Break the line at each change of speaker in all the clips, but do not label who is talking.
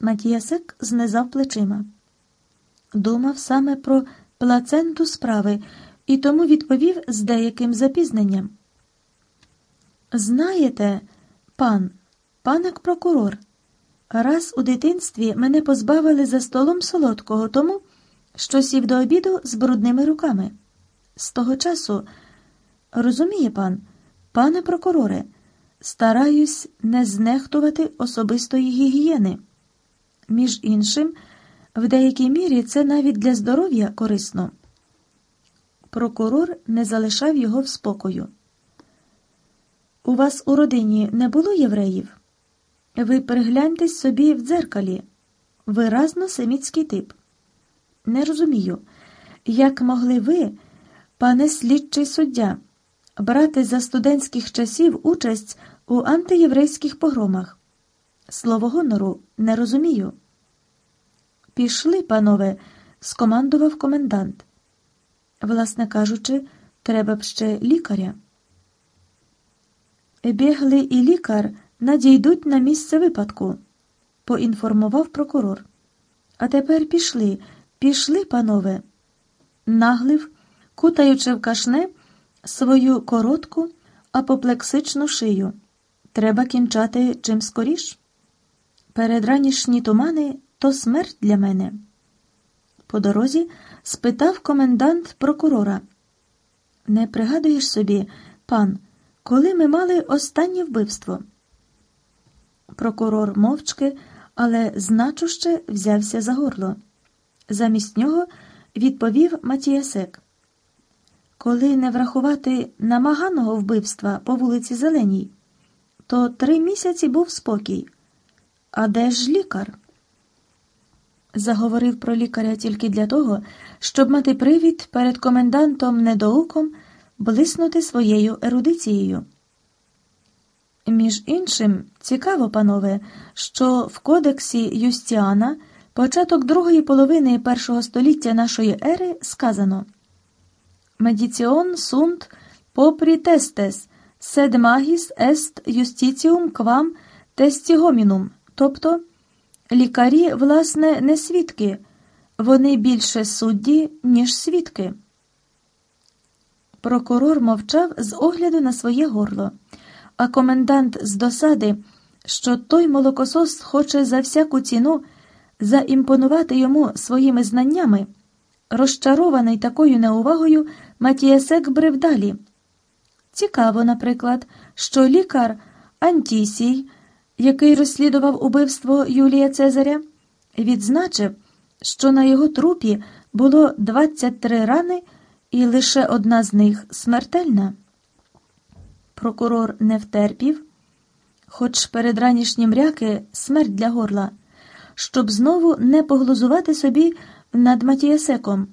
Матіясек знизав плечима. Думав саме про плаценту справи і тому відповів з деяким запізненням. Знаєте, пан, панек прокурор, раз у дитинстві мене позбавили за столом солодкого тому, що сів до обіду з брудними руками. З того часу, розуміє пан, пане прокуроре, стараюсь не знехтувати особистої гігієни. Між іншим, в деякій мірі це навіть для здоров'я корисно. Прокурор не залишав його в спокою. У вас у родині не було євреїв? Ви перегляньтесь собі в дзеркалі. Виразно семітський тип. Не розумію, як могли ви, пане слідчий суддя, брати за студентських часів участь у антиєврейських погромах? Слово гонору не розумію. Пішли, панове, скомандував комендант. Власне кажучи, треба б ще лікаря. Бігли і лікар надійдуть на місце випадку, поінформував прокурор. А тепер пішли, пішли, панове. Наглив, кутаючи в кашне свою коротку апоплексичну шию. Треба кінчати чим скоріш. Передранішні тумани то смерть для мене. По дорозі спитав комендант прокурора. Не пригадуєш собі, пан, коли ми мали останнє вбивство? Прокурор мовчки, але значуще взявся за горло. Замість нього відповів Матіясек. Коли не врахувати намаганого вбивства по вулиці Зеленій, то три місяці був спокій. А де ж лікар? Заговорив про лікаря тільки для того, щоб мати привід перед комендантом недоуком блиснути своєю ерудицією. Між іншим, цікаво, панове, що в кодексі Юстіана початок другої половини першого століття нашої ери сказано Медіціон сунт попрі тестес, сед магіс ест юстіціум квам тестігомінум, тобто лікарі, власне, не свідки, вони більше судді, ніж свідки. Прокурор мовчав з огляду на своє горло а комендант з досади, що той молокосос хоче за всяку ціну заімпонувати йому своїми знаннями, розчарований такою неувагою, Матіясек брив далі. Цікаво, наприклад, що лікар Антісій, який розслідував убивство Юлія Цезаря, відзначив, що на його трупі було 23 рани, і лише одна з них смертельна. Прокурор не втерпів, хоч перед ранішнім ряки смерть для горла, щоб знову не поглузувати собі над Матіясеком.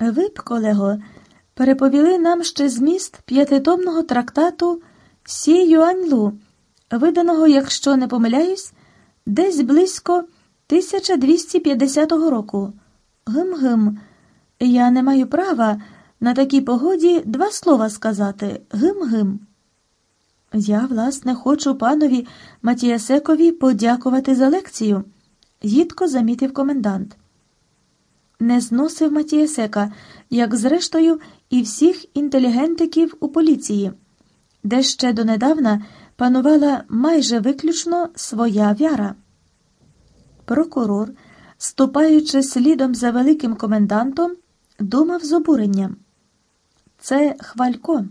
Ви б, колего, переповіли нам ще зміст п'ятитомного трактату Сі Юаньлу, виданого, якщо не помиляюсь, десь близько 1250 року. Гм-гм, я не маю права. На такій погоді два слова сказати гим-гим. Я, власне, хочу панові Матіясекові подякувати за лекцію, гідко замітив комендант. Не зносив Матіясека, як зрештою, і всіх інтелігентиків у поліції, де ще донедавна панувала майже виключно своя вяра. Прокурор, ступаючи слідом за великим комендантом, думав з обуренням. Це хвалько.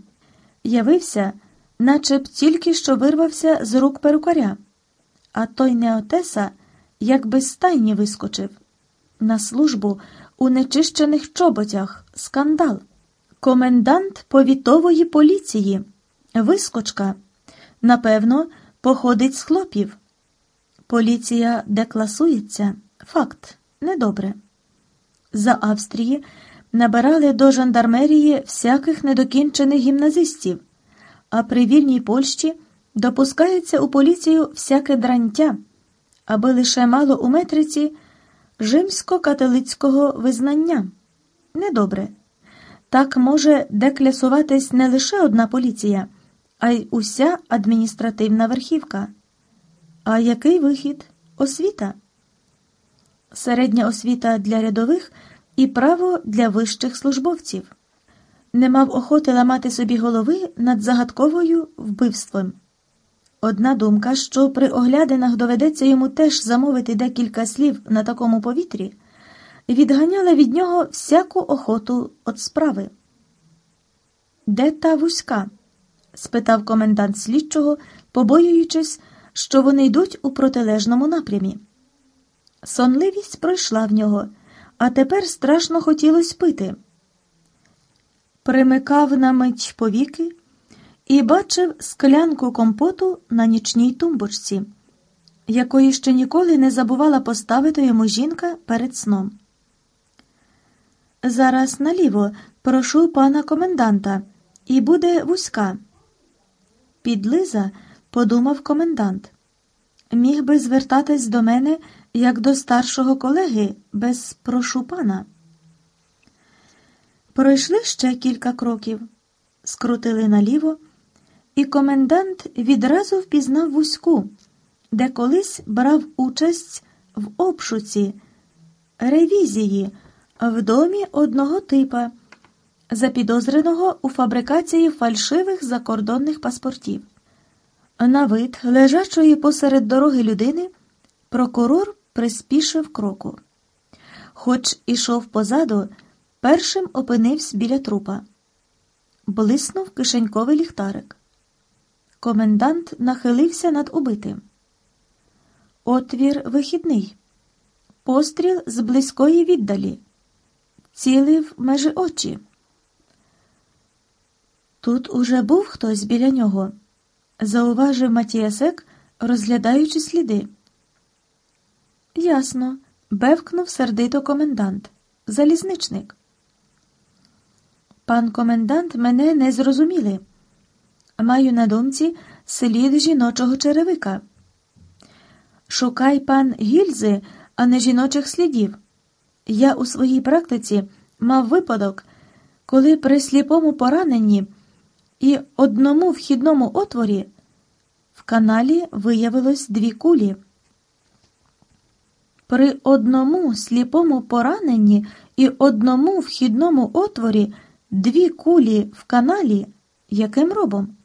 Явився, наче б тільки що вирвався з рук перукаря, а той Неотеса якби з стайні вискочив. На службу у нечищених чоботях скандал. Комендант повітової поліції. Вискочка. Напевно, походить з хлопів. Поліція декласується. Факт недобре. За Австрії набирали до жандармерії всяких недокінчених гімназистів, а при вільній Польщі допускається у поліцію всяке дрантя, аби лише мало у метриці римсько-католицького визнання. Недобре. Так може деклясуватись не лише одна поліція, а й уся адміністративна верхівка. А який вихід? освіта. Середня освіта для рядових і право для вищих службовців. Не мав охоти ламати собі голови над загадковою вбивством. Одна думка, що при оглядинах доведеться йому теж замовити декілька слів на такому повітрі, відганяла від нього всяку охоту від справи. Де та вузька? Спитав комендант слідчого, побоюючись, що вони йдуть у протилежному напрямі. Сонливість пройшла в нього, а тепер страшно хотілося пити. Примикав на мить повіки і бачив склянку компоту на нічній тумбочці, якої ще ніколи не забувала поставити йому жінка перед сном. Зараз наліво прошу пана коменданта, і буде вузька. Підлиза, подумав комендант, міг би звертатись до мене як до старшого колеги без прошу пана. Пройшли ще кілька кроків, скрутили наліво, і комендант відразу впізнав вузьку, де колись брав участь в обшуці, ревізії в домі одного типа, запідозреного у фабрикації фальшивих закордонних паспортів. На вид лежачої посеред дороги людини прокурор приспішив кроку. Хоч ішов позаду, першим опинився біля трупа. Блиснув кишеньковий ліхтарик. Комендант нахилився над убитим. Отвір вихідний, постріл з близької віддалі, цілив межі очі. Тут уже був хтось біля нього, зауважив Матіасек, розглядаючи сліди. Ясно, бевкнув сердито комендант. Залізничник. Пан комендант мене не зрозуміли. Маю на думці слід жіночого черевика. Шукай пан гільзи, а не жіночих слідів. Я у своїй практиці мав випадок, коли при сліпому пораненні і одному вхідному отворі в каналі виявилось дві кулі. При одному сліпому пораненні і одному вхідному отворі дві кулі в каналі яким робом?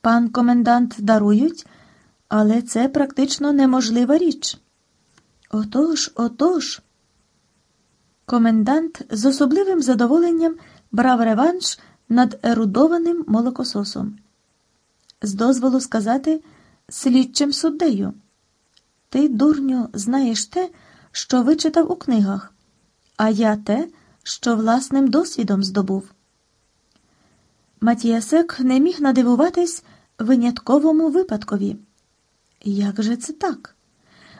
Пан комендант дарують, але це практично неможлива річ. Отож, отож. Комендант з особливим задоволенням брав реванш над ерудованим молокососом. З дозволу сказати слідчим суддею. Ти, дурню, знаєш те, що вичитав у книгах, а я те, що власним досвідом здобув. Матіасек не міг надивуватись винятковому випадкові. Як же це так?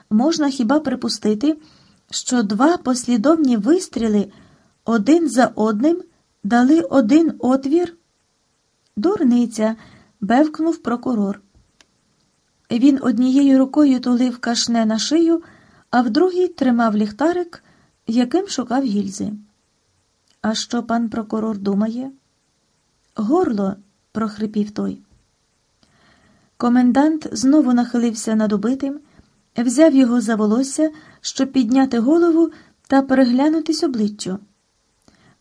Можна хіба припустити, що два послідовні вистріли один за одним дали один отвір? Дурниця, бевкнув прокурор. Він однією рукою тулив кашне на шию, а в другій тримав ліхтарик, яким шукав гільзи. А що пан прокурор думає? Горло, прохрипів той. Комендант знову нахилився над убитим, взяв його за волосся, щоб підняти голову та переглянутись обличчю.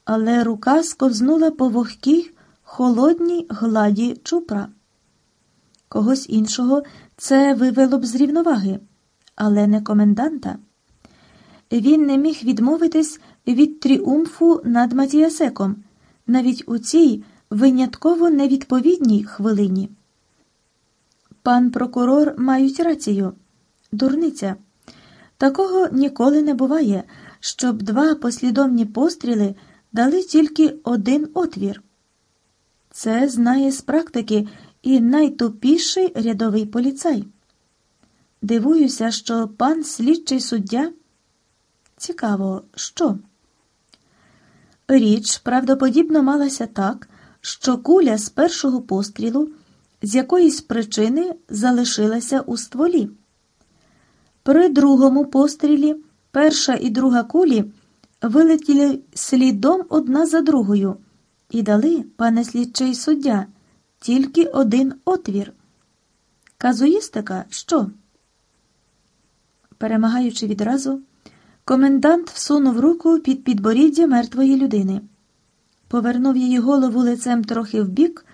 Але рука сковзнула по вогкій, холодній гладі чупра. Когось іншого це вивело б з рівноваги, але не коменданта. Він не міг відмовитись від тріумфу над Матіасеком навіть у цій винятково невідповідній хвилині. Пан прокурор мають рацію, дурниця. Такого ніколи не буває, щоб два послідовні постріли дали тільки один отвір. Це знає з практики і найтупіший рядовий поліцай. Дивуюся, що пан слідчий суддя. Цікаво, що? Річ правдоподібно малася так, що куля з першого пострілу з якоїсь причини залишилася у стволі. При другому пострілі перша і друга кулі вилетіли слідом одна за другою і дали, пане слідчий суддя, тільки один отвір. Казуїстика що? Перемагаючи відразу, комендант всунув руку під підборіддя мертвої людини, повернув її голову лицем трохи вбік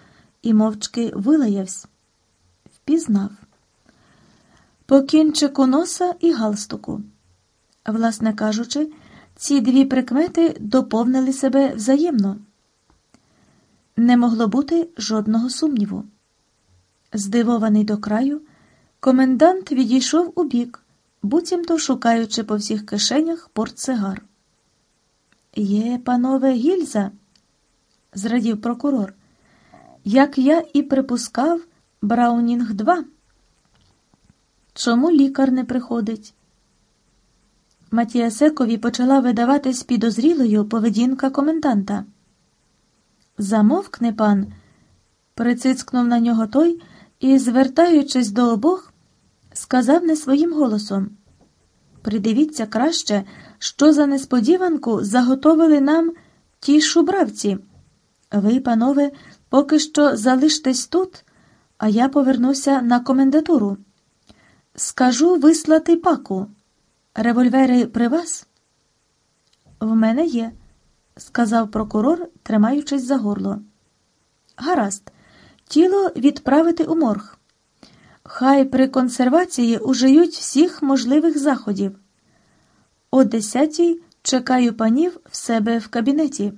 і мовчки вилаявсь. Впізнав. По кінчику носа і галстуку. Власне кажучи, ці дві прикмети доповнили себе взаємно. Не могло бути жодного сумніву. Здивований до краю, комендант відійшов у бік, буцімто шукаючи по всіх кишенях портсигар. Є, панове, гільза, зрадів прокурор. Як я і припускав, Браунінг 2 Чому лікар не приходить? Матіасекові почала видаватись підозрілою поведінка коменданта. Замовкне пан, прицицькнув на нього той і, звертаючись до обох, сказав не своїм голосом Придивіться краще, що за несподіванку заготовили нам ті шубравці. Ви, панове, поки що залиштесь тут, а я повернуся на комендатуру. Скажу вислати паку. Револьвери при вас? В мене є, сказав прокурор, тримаючись за горло. Гаразд, тіло відправити у морг. Хай при консервації ужиють всіх можливих заходів. О десятій чекаю панів в себе в кабінеті.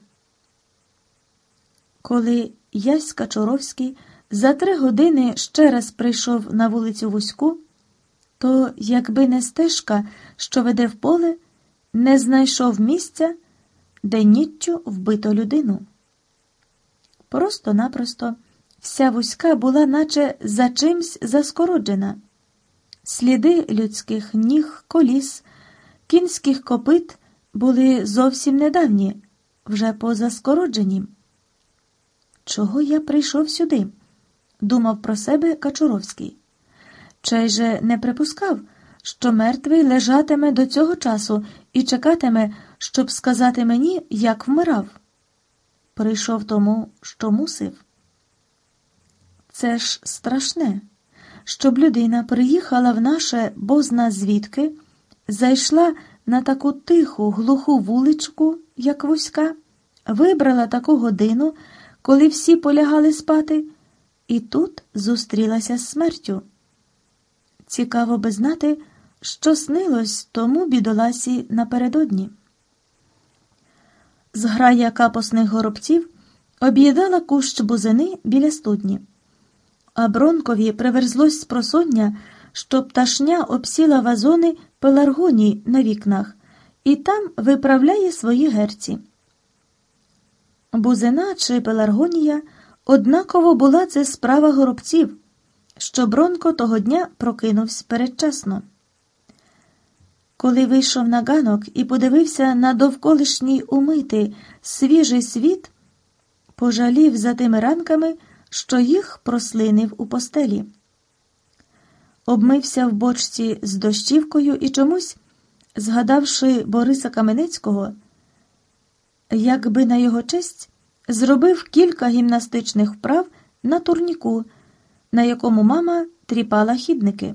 Коли Ясь Качуровський за три години ще раз прийшов на вулицю Вузьку, то, якби не стежка, що веде в поле, не знайшов місця, де ніччю вбито людину. Просто-напросто вся вузька була, наче за чимсь заскороджена. Сліди людських ніг, коліс, кінських копит були зовсім недавні, вже позаскороджені. Чого я прийшов сюди? думав про себе Качуровський. Чай же не припускав, що мертвий лежатиме до цього часу і чекатиме, щоб сказати мені, як вмирав. Прийшов тому, що мусив. Це ж страшне, щоб людина приїхала в наше бозна звідки, зайшла на таку тиху, глуху вуличку, як вузька, вибрала таку годину, коли всі полягали спати, і тут зустрілася з смертю. Цікаво би знати, що снилось тому бідоласі напередодні. Зграя капосних горобців об'їдала кущ бузини біля студні, а Бронкові приверзлось спросоння, що пташня обсіла вазони пеларгоній на вікнах і там виправляє свої герці. Бузина чи пеларгонія однаково була це справа горобців що Бронко того дня прокинувся передчасно. Коли вийшов на ганок і подивився на довколишній умитий свіжий світ, пожалів за тими ранками, що їх прослинив у постелі. Обмився в бочці з дощівкою і чомусь, згадавши Бориса Каменецького, якби на його честь зробив кілька гімнастичних вправ на турніку на якому мама тріпала хідники.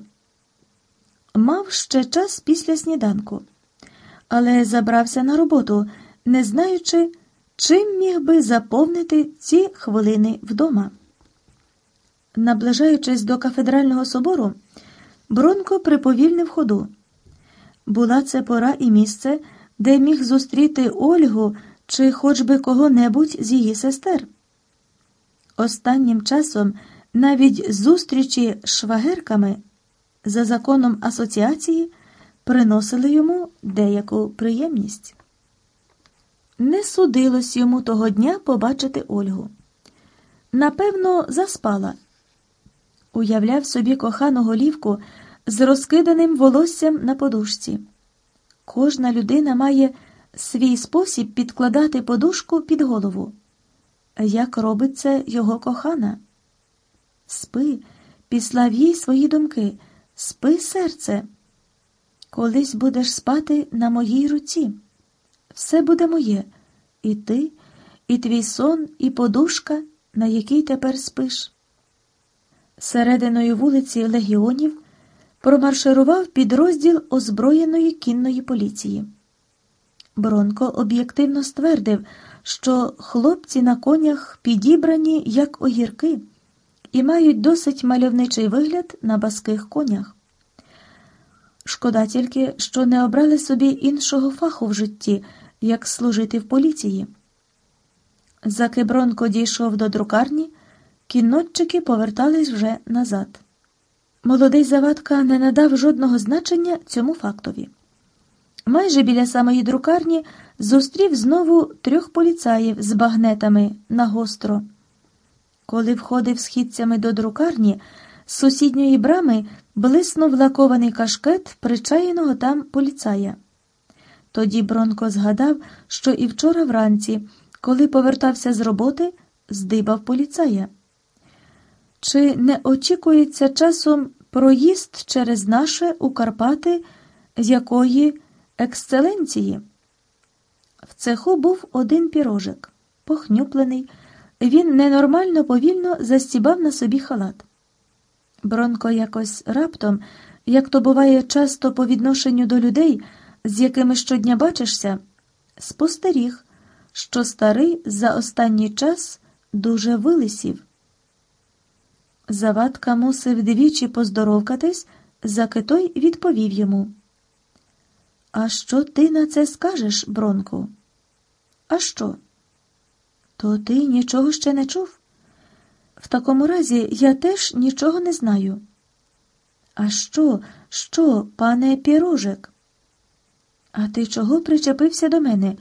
Мав ще час після сніданку, але забрався на роботу, не знаючи, чим міг би заповнити ці хвилини вдома. Наближаючись до кафедрального собору, Бронко приповільнив ходу. Була це пора і місце, де міг зустріти Ольгу чи хоч би кого-небудь з її сестер. Останнім часом навіть зустрічі з швагерками за законом асоціації приносили йому деяку приємність. Не судилось йому того дня побачити Ольгу. Напевно, заспала. Уявляв собі кохану голівку з розкиданим волоссям на подушці. Кожна людина має свій спосіб підкладати подушку під голову. Як робить це його кохана? Спи, післав їй свої думки, спи, серце. Колись будеш спати на моїй руці. Все буде моє, і ти, і твій сон, і подушка, на якій тепер спиш. Серединою вулиці легіонів промарширував підрозділ озброєної кінної поліції. Бронко об'єктивно ствердив, що хлопці на конях підібрані як огірки і мають досить мальовничий вигляд на баских конях. Шкода тільки, що не обрали собі іншого фаху в житті, як служити в поліції. Заки Бронко дійшов до друкарні, кіннотчики повертались вже назад. Молодий Завадка не надав жодного значення цьому фактові. Майже біля самої друкарні зустрів знову трьох поліцаїв з багнетами на гостро. Коли входив східцями до друкарні, з сусідньої брами блиснув лакований кашкет причаєного там поліцая. Тоді Бронко згадав, що і вчора вранці, коли повертався з роботи, здибав поліцая. Чи не очікується часом проїзд через наше у Карпати з якої ексцеленції? В цеху був один пірожик, похнюплений. Він ненормально повільно застібав на собі халат. Бронко якось раптом, як то буває часто по відношенню до людей, з якими щодня бачишся, спостеріг, що старий за останній час дуже вилисів. Завадка мусив двічі поздоровкатись, заки той відповів йому. А що ти на це скажеш, Бронку? А що? То ти нічого ще не чув? В такому разі я теж нічого не знаю. А що, що, пане пірожик? А ти чого причепився до мене?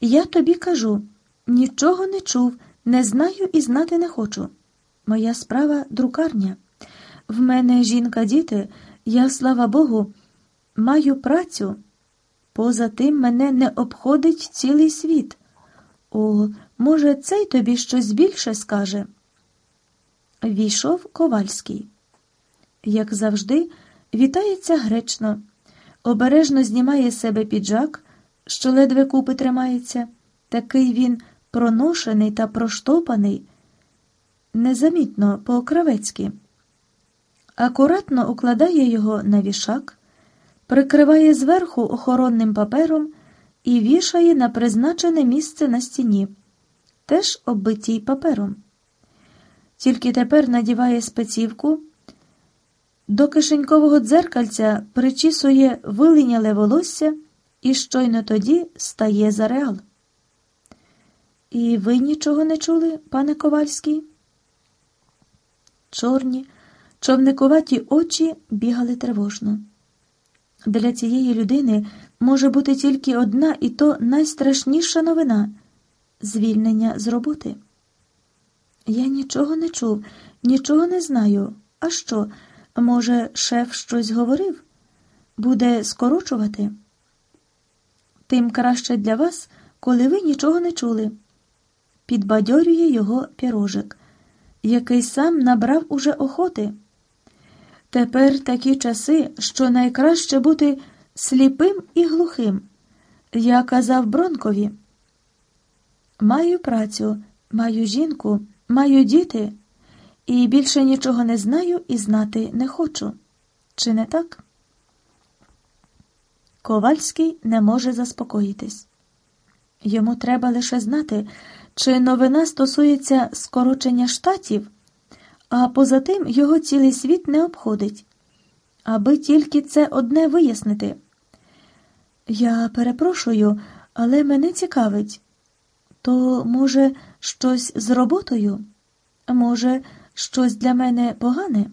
Я тобі кажу нічого не чув, не знаю і знати не хочу. Моя справа друкарня. В мене жінка, діти, я, слава Богу, маю працю. Поза тим мене не обходить цілий світ. О, може, цей тобі щось більше скаже. Війшов Ковальський. Як завжди, вітається гречно, обережно знімає себе піджак, що ледве купи тримається. Такий він проношений та проштопаний, незамітно по-кравецьки. Акуратно укладає його на вішак, прикриває зверху охоронним папером і вішає на призначене місце на стіні, теж оббитій папером. Тільки тепер надіває спецівку, до кишенькового дзеркальця причісує вилиняле волосся і щойно тоді стає за реал. І ви нічого не чули, пане Ковальський? Чорні, човникуваті очі бігали тривожно. Для цієї людини може бути тільки одна і то найстрашніша новина звільнення з роботи. Я нічого не чув, нічого не знаю. А що? Може, шеф щось говорив? Буде скорочувати? Тим краще для вас, коли ви нічого не чули. Підбадьорює його пірожик, який сам набрав уже охоти. Тепер такі часи, що найкраще бути сліпим і глухим. Я казав Бронкові. Маю працю, маю жінку, маю діти, і більше нічого не знаю і знати не хочу. Чи не так? Ковальський не може заспокоїтись. Йому треба лише знати, чи новина стосується скорочення штатів, а поза тим його цілий світ не обходить, аби тільки це одне вияснити. Я перепрошую, але мене цікавить. То, може, щось з роботою? Може, щось для мене погане?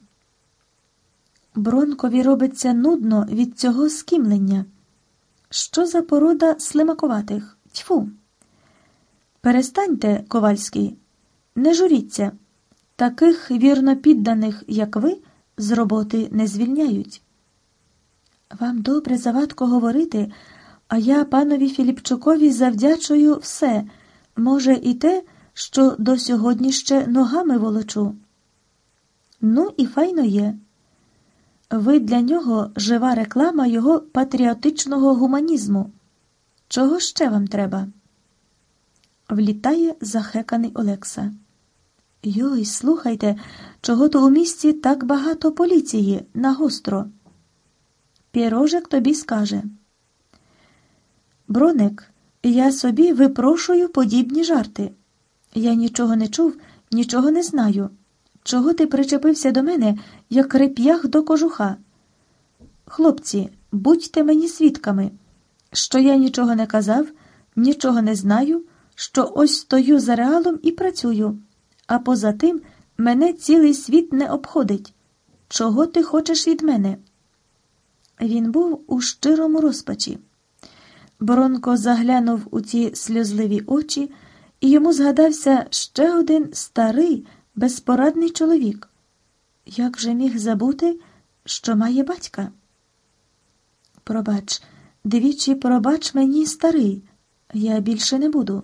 Бронкові робиться нудно від цього скімлення. Що за порода слимакуватих? Тьфу. Перестаньте, ковальський, не журіться. Таких вірно підданих, як ви, з роботи не звільняють. Вам добре завадко говорити, а я панові Філіпчукові завдячую все, може, і те, що до сьогодні ще ногами волочу. Ну, і файно є. Ви для нього жива реклама його патріотичного гуманізму. Чого ще вам треба? Влітає захеканий Олекса. Йой, слухайте, чого то у місті так багато поліції на гостро. Пірожик тобі скаже. Броник, я собі випрошую подібні жарти. Я нічого не чув, нічого не знаю. Чого ти причепився до мене, як реп'ях до кожуха? Хлопці, будьте мені свідками, що я нічого не казав, нічого не знаю, що ось стою за реалом і працюю, а поза тим мене цілий світ не обходить. Чого ти хочеш від мене? Він був у щирому розпачі. Боронко заглянув у ці сльозливі очі, і йому згадався ще один старий, безпорадний чоловік. Як же міг забути, що має батька? Пробач, двічі пробач мені, старий, я більше не буду.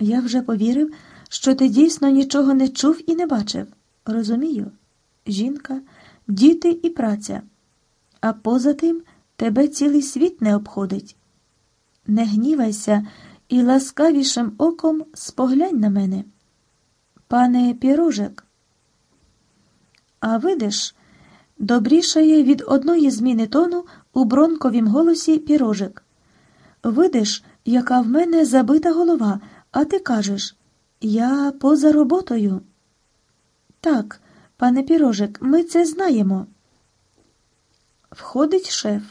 Я вже повірив, що ти дійсно нічого не чув і не бачив. Розумію, жінка, діти і праця. А поза тим тебе цілий світ не обходить. Не гнівайся і ласкавішим оком споглянь на мене. Пане пірожек. А видиш, добрішає від одної зміни тону у бронковім голосі пірожик. Видиш, яка в мене забита голова, а ти кажеш я поза роботою. Так, пане пірожик, ми це знаємо. Входить шеф.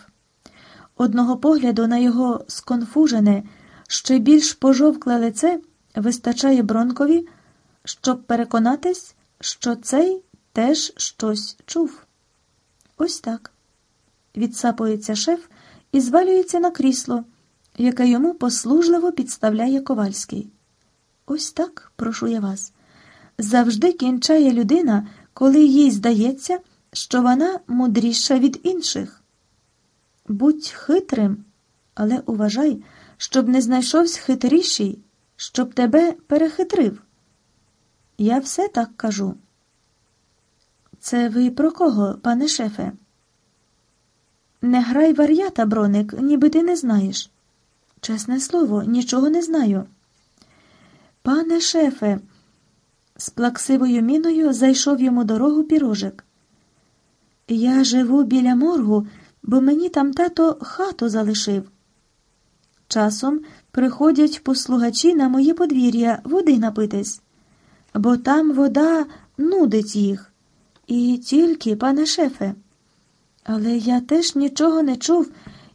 Одного погляду на його сконфужене, ще більш пожовкле лице вистачає Бронкові, щоб переконатись, що цей теж щось чув. Ось так. Відсапується шеф і звалюється на крісло, яке йому послужливо підставляє ковальський. Ось так, прошу я вас. Завжди кінчає людина, коли їй здається, що вона мудріша від інших. Будь хитрим, але уважай, щоб не знайшовся хитріший, щоб тебе перехитрив. Я все так кажу. Це ви про кого, пане шефе? Не грай вар'ята, броник, ніби ти не знаєш. Чесне слово, нічого не знаю. Пане шефе, з плаксивою міною зайшов йому дорогу пірожик. Я живу біля моргу, бо мені там тато хату залишив. Часом приходять послугачі на моє подвір'я води напитись, бо там вода нудить їх. І тільки, пане шефе. Але я теж нічого не чув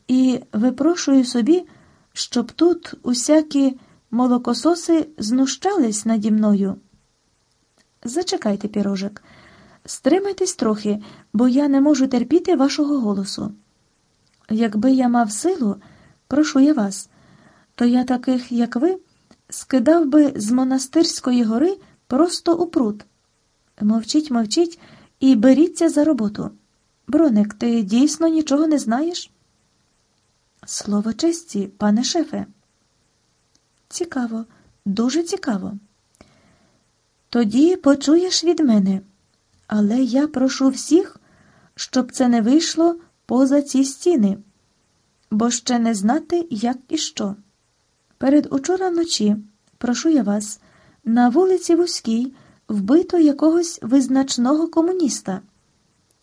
і випрошую собі, щоб тут усякі молокососи знущались наді мною. Зачекайте, пірожик, стримайтесь трохи, бо я не можу терпіти вашого голосу. Якби я мав силу, прошу я вас, то я таких, як ви, скидав би з монастирської гори просто у пруд. Мовчіть, мовчіть і беріться за роботу. Броник, ти дійсно нічого не знаєш? Слово честі, пане шефе. Цікаво, дуже цікаво. Тоді почуєш від мене, але я прошу всіх, щоб це не вийшло поза ці стіни, бо ще не знати, як і що. Перед учора вночі, прошу я вас, на вулиці Вузькій вбито якогось визначного комуніста,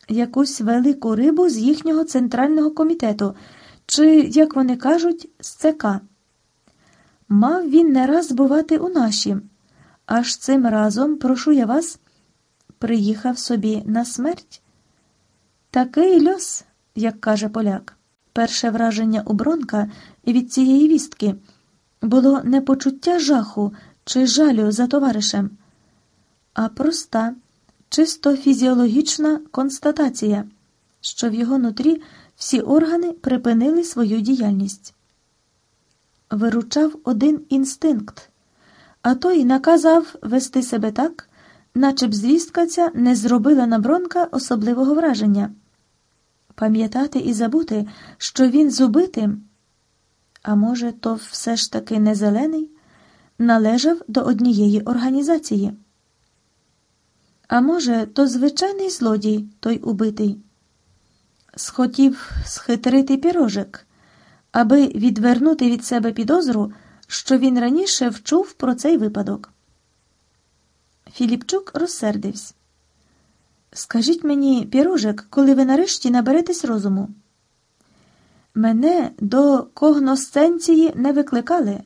якусь велику рибу з їхнього центрального комітету, чи, як вони кажуть, з ЦК. Мав він не раз бувати у наші, аж цим разом, прошу я вас, приїхав собі на смерть. Такий льос, як каже поляк. Перше враження у Бронка від цієї вістки було не почуття жаху чи жалю за товаришем, а проста, чисто фізіологічна констатація, що в його нутрі всі органи припинили свою діяльність. Виручав один інстинкт, а той наказав вести себе так, наче б звістка ця не зробила на Бронка особливого враження. Пам'ятати і забути, що він з убитим, а може, то все ж таки не зелений, належав до однієї організації. А може, то звичайний злодій той убитий. Схотів схитрити пірожик, аби відвернути від себе підозру, що він раніше вчув про цей випадок. Філіпчук розсердився. Скажіть мені, пірожик, коли ви нарешті наберетесь розуму. Мене до когносценції не викликали.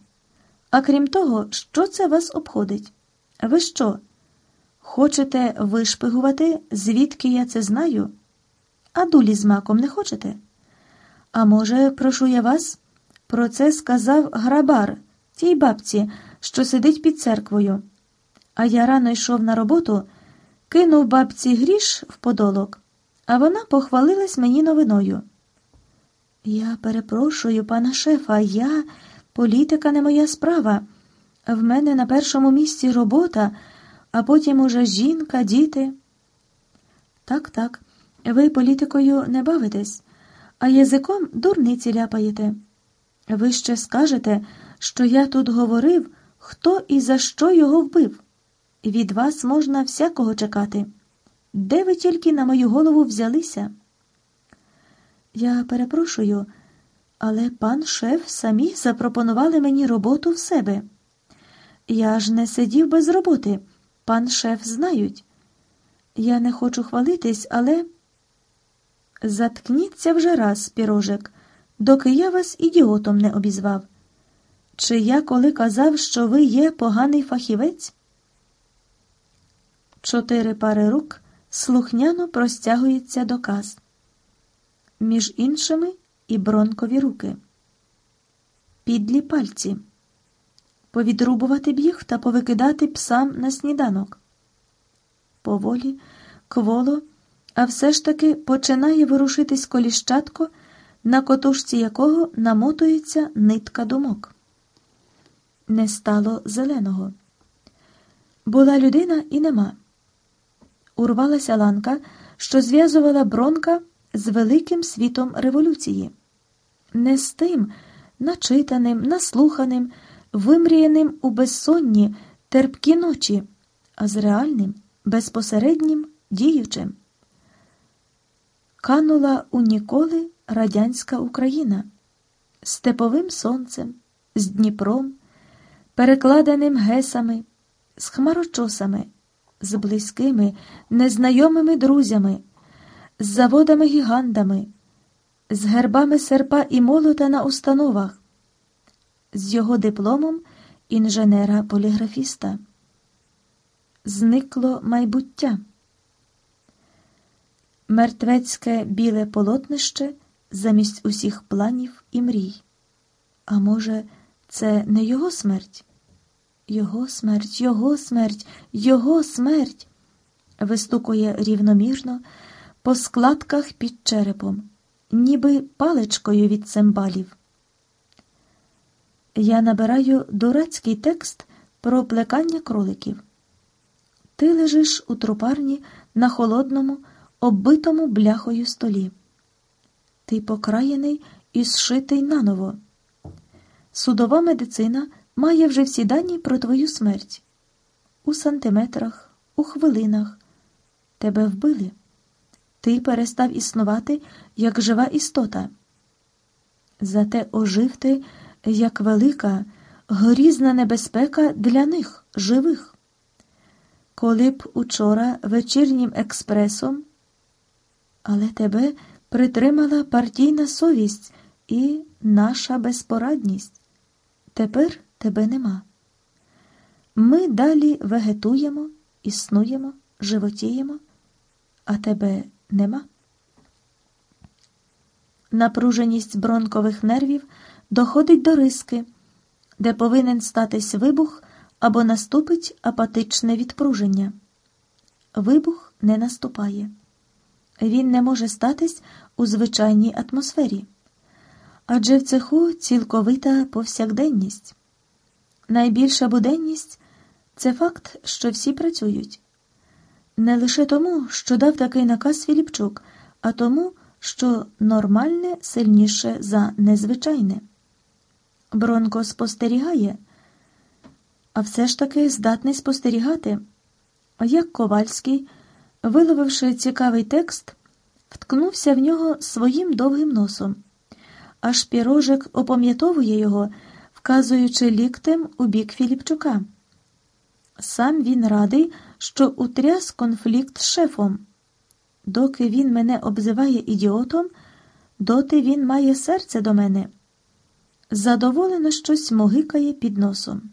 А крім того, що це вас обходить? Ви що? Хочете вишпигувати, звідки я це знаю? А дулі з маком не хочете? А може, прошу я вас? Про це сказав грабар, тій бабці, що сидить під церквою. А я рано йшов на роботу, кинув бабці гріш в подолок, а вона похвалилась мені новиною. Я перепрошую, пана шефа, я політика не моя справа. В мене на першому місці робота, а потім уже жінка, діти. Так, так, ви політикою не бавитесь, а язиком дурниці ляпаєте. Ви ще скажете, що я тут говорив, хто і за що його вбив. Від вас можна всякого чекати. Де ви тільки на мою голову взялися? Я перепрошую, але пан шеф самі запропонували мені роботу в себе. Я ж не сидів без роботи, пан шеф знають. Я не хочу хвалитись, але заткніться вже раз, пірожик, доки я вас ідіотом не обізвав. Чи я коли казав, що ви є поганий фахівець? Чотири пари рук слухняно простягуються до каз. Між іншими і бронкові руки. Підлі пальці. Повідрубувати біг та повикидати псам на сніданок. Поволі, кволо, а все ж таки починає ворушитись коліщатко, на котушці якого намотується нитка думок. Не стало зеленого. Була людина і нема. Урвалася ланка, що зв'язувала бронка з великим світом революції, не з тим начитаним, наслуханим, вимріяним у безсонні, терпкі ночі, а з реальним, безпосереднім діючим. Канула у ніколи радянська Україна степовим сонцем, з Дніпром, перекладеним гесами, з хмарочосами, з близькими, незнайомими друзями з заводами-гігандами, з гербами серпа і молота на установах, з його дипломом інженера-поліграфіста. Зникло майбуття. Мертвецьке біле полотнище замість усіх планів і мрій. А може, це не його смерть? Його смерть, його смерть, його смерть. Вистукує рівномірно по складках під черепом, ніби паличкою від цимбалів. Я набираю дурацький текст про плекання кроликів. Ти лежиш у трупарні на холодному, оббитому бляхою столі. Ти покраєний і зшитий наново. Судова медицина має вже всі дані про твою смерть. У сантиметрах, у хвилинах. Тебе вбили ти перестав існувати як жива істота. Зате ожив ти як велика, грізна небезпека для них, живих. Коли б учора вечірнім експресом, але тебе притримала партійна совість і наша безпорадність. Тепер тебе нема. Ми далі вегетуємо, існуємо, животіємо, а тебе нема. Напруженість бронкових нервів доходить до риски, де повинен статись вибух або наступить апатичне відпруження. Вибух не наступає. Він не може статись у звичайній атмосфері. Адже в цеху цілковита повсякденність. Найбільша буденність це факт, що всі працюють. Не лише тому, що дав такий наказ Філіпчук, а тому, що нормальне сильніше за незвичайне. Бронко спостерігає, а все ж таки здатний спостерігати, як Ковальський, виловивши цікавий текст, вткнувся в нього своїм довгим носом, аж пірожик опам'ятовує його, вказуючи ліктем у бік Філіпчука. Сам він радий, що утряс конфлікт з шефом. Доки він мене обзиває ідіотом, доти він має серце до мене. Задоволено щось могикає під носом.